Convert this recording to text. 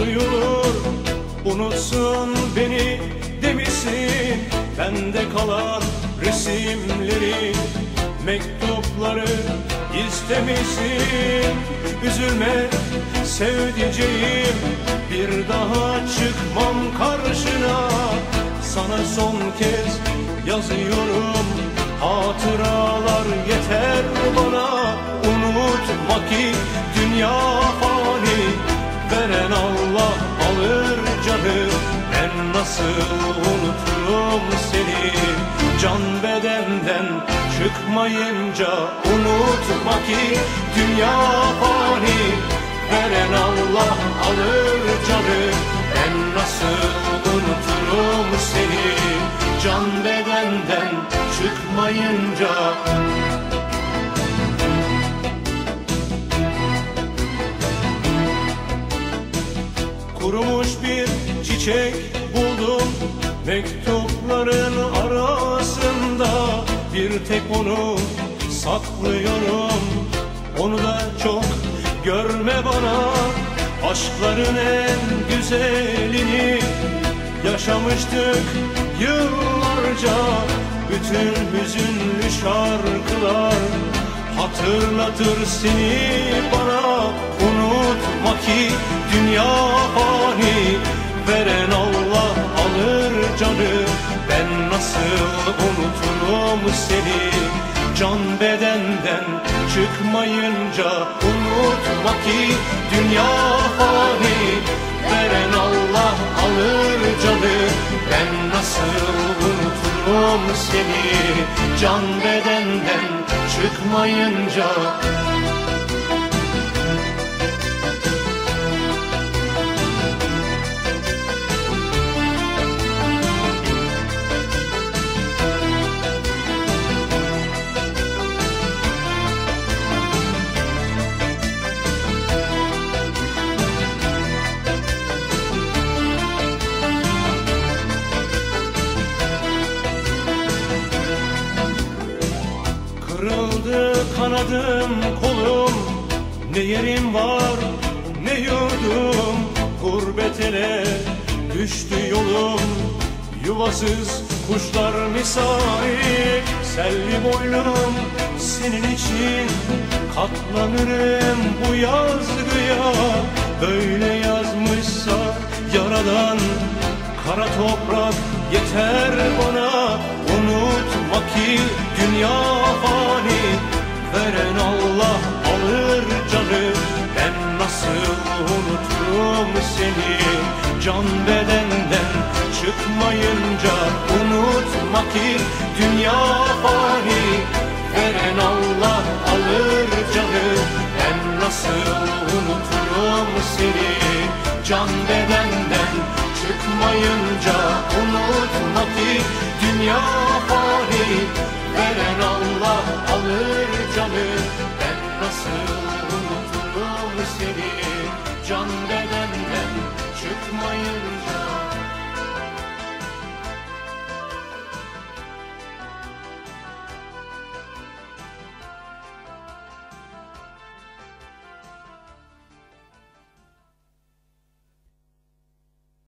duyulur. Unutsun beni demişsin. Bende kalan resimleri Mektupları istemişsin. Üzülme sevdiceğim. Bir daha çıkmam karşına. Sana son kez yazıyorum. Hatıralar yeter bana nasıl unuturum seni? Can bedenden çıkmayınca Unutma ki dünya fani. Veren Allah alır canı. Ben nasıl unuturum seni? Can bedenden çıkmayınca. Kurumuş bir çiçek buldum Mektupların arasında. Bir tek onu saklıyorum. Onu da çok görme bana. Aşkların en güzelini Yaşamıştık yıllarca. Bütün hüzünlü şarkılar Hatırlatır seni bana. Unutma ki dünya fani unuturum seni. Can bedenden çıkmayınca Unutma ki dünya fani. Veren Allah alır canı. Ben nasıl unuturum seni? Can bedenden çıkmayınca kanadım kolum. Ne yerim var ne yurdum. Gurbet ele düştü yolum. Yuvasız kuşlar misali. Selvi boylum senin için. Katlanırım bu yazgıya Böyle yazmışsa yaradan Kara toprak yeter bana unuturum seni. Can bedenden çıkmayınca Unutma ki dünya fani. Veren Allah alır canı Ben nasıl unuturum seni? Can bedenden çıkmayınca Unutma ki dünya fani. Veren Allah